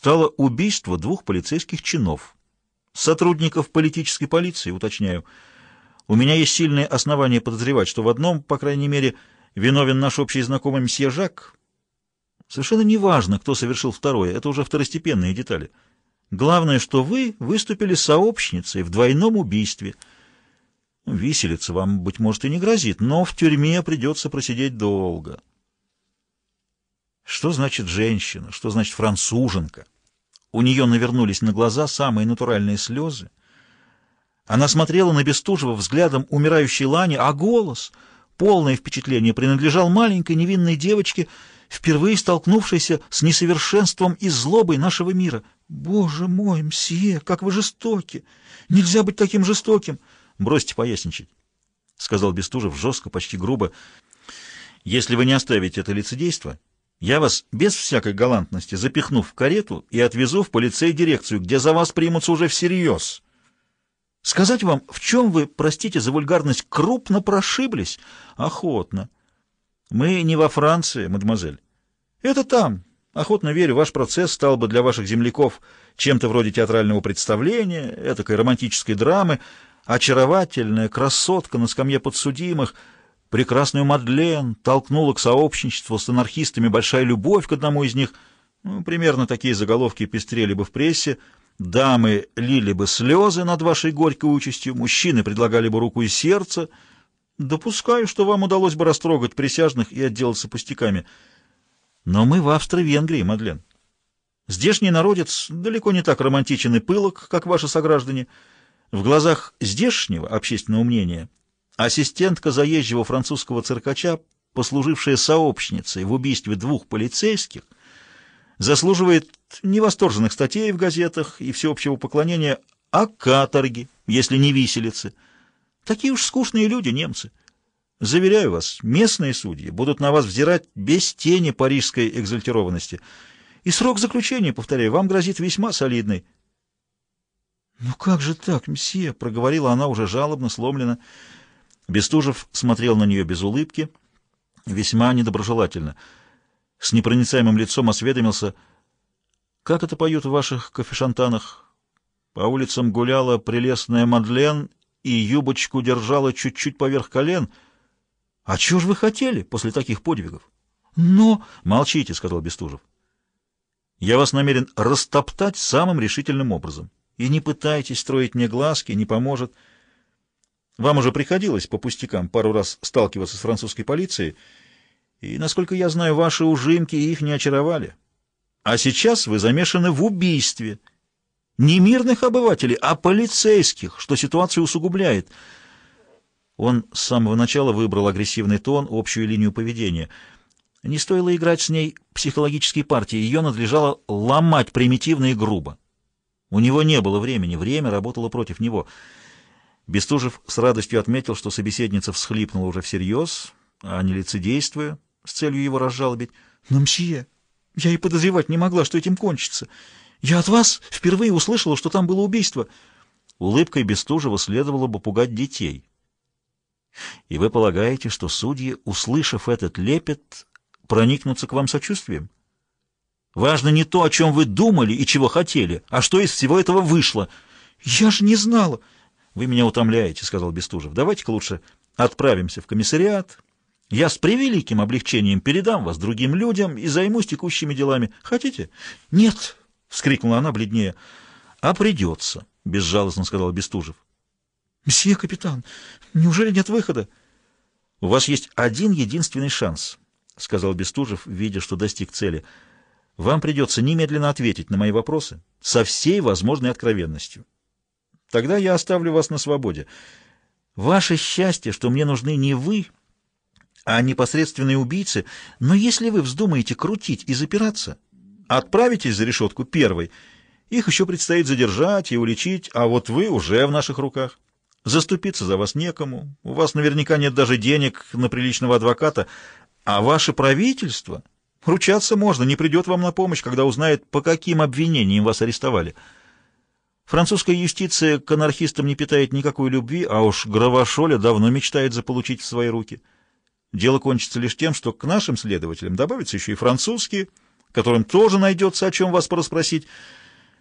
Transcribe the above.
стало убийство двух полицейских чинов. Сотрудников политической полиции, уточняю. У меня есть сильные основания подозревать, что в одном, по крайней мере, виновен наш общий знакомый мсье Жак. Совершенно неважно, кто совершил второе, это уже второстепенные детали. Главное, что вы выступили сообщницей в двойном убийстве. Виселица вам, быть может, и не грозит, но в тюрьме придется просидеть долго. Что значит женщина? Что значит француженка? У нее навернулись на глаза самые натуральные слезы. Она смотрела на Бестужева взглядом умирающей Лани, а голос, полное впечатление, принадлежал маленькой невинной девочке, впервые столкнувшейся с несовершенством и злобой нашего мира. «Боже мой, мсье, как вы жестоки! Нельзя быть таким жестоким!» «Бросьте поясничать», — сказал Бестужев жестко, почти грубо. «Если вы не оставите это лицедейство...» Я вас без всякой галантности запихну в карету и отвезу в полицей-дирекцию, где за вас примутся уже всерьез. Сказать вам, в чем вы, простите за вульгарность, крупно прошиблись? Охотно. Мы не во Франции, мадемуазель. Это там. Охотно верю, ваш процесс стал бы для ваших земляков чем-то вроде театрального представления, этакой романтической драмы, очаровательная красотка на скамье подсудимых — прекрасную Мадлен, толкнула к сообщничеству с анархистами большая любовь к одному из них. Ну, примерно такие заголовки пестрели бы в прессе. Дамы лили бы слезы над вашей горькой участью, мужчины предлагали бы руку и сердце. Допускаю, что вам удалось бы растрогать присяжных и отделаться пустяками. Но мы в Австро-Венгрии, Мадлен. Здешний народец далеко не так романтичен и пылок, как ваши сограждане. В глазах здешнего общественного мнения — Ассистентка заезжего французского циркача, послужившая сообщницей в убийстве двух полицейских, заслуживает не восторженных статей в газетах и всеобщего поклонения, а каторги, если не виселицы. Такие уж скучные люди, немцы. Заверяю вас, местные судьи будут на вас взирать без тени парижской экзальтированности. И срок заключения, повторяю, вам грозит весьма солидный. — Ну как же так, мсье? — проговорила она уже жалобно, сломленно. Бестужев смотрел на нее без улыбки, весьма недоброжелательно. С непроницаемым лицом осведомился, «Как это поют в ваших кофешантанах?» По улицам гуляла прелестная Мадлен и юбочку держала чуть-чуть поверх колен. «А чего же вы хотели после таких подвигов?» «Но...» «Молчите», — сказал Бестужев. «Я вас намерен растоптать самым решительным образом. И не пытайтесь строить мне глазки, не поможет». Вам уже приходилось по пустякам пару раз сталкиваться с французской полицией, и, насколько я знаю, ваши ужимки их не очаровали. А сейчас вы замешаны в убийстве. Не мирных обывателей, а полицейских, что ситуацию усугубляет. Он с самого начала выбрал агрессивный тон, общую линию поведения. Не стоило играть с ней психологические партии, ее надлежало ломать примитивно и грубо. У него не было времени, время работало против него — Бестужев с радостью отметил, что собеседница всхлипнула уже всерьез, а не лицедействуя, с целью его разжалобить. «Но, мсье, я и подозревать не могла, что этим кончится. Я от вас впервые услышала, что там было убийство». Улыбкой Бестужева следовало бы пугать детей. «И вы полагаете, что судьи, услышав этот лепет, проникнутся к вам сочувствием? Важно не то, о чем вы думали и чего хотели, а что из всего этого вышло. Я же не знала!» «Вы меня утомляете», — сказал Бестужев. «Давайте-ка лучше отправимся в комиссариат. Я с превеликим облегчением передам вас другим людям и займусь текущими делами. Хотите?» «Нет», — вскрикнула она бледнее. «А придется», — безжалостно сказал Бестужев. «Мсье капитан, неужели нет выхода?» «У вас есть один единственный шанс», — сказал Бестужев, видя, что достиг цели. «Вам придется немедленно ответить на мои вопросы со всей возможной откровенностью». Тогда я оставлю вас на свободе. Ваше счастье, что мне нужны не вы, а непосредственные убийцы, но если вы вздумаете крутить и запираться, отправитесь за решетку первой. Их еще предстоит задержать и уличить, а вот вы уже в наших руках. Заступиться за вас некому, у вас наверняка нет даже денег на приличного адвоката, а ваше правительство... Ручаться можно, не придет вам на помощь, когда узнает, по каким обвинениям вас арестовали». Французская юстиция к анархистам не питает никакой любви, а уж Гравошоля давно мечтает заполучить в свои руки. Дело кончится лишь тем, что к нашим следователям добавятся еще и французские, которым тоже найдется о чем вас порасспросить.